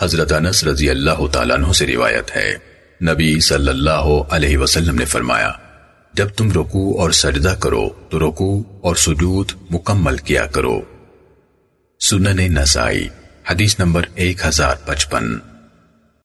حضرت انس رضی اللہ تعالیٰ عنہ سے روایت ہے۔ نبی صلی اللہ علیہ وسلم نے فرمایا، جب تم رکو اور سجدہ کرو تو رکو اور سجود مکمل کیا کرو۔ سنن نسائی، حدیث نمبر ایک ہزار پچپن۔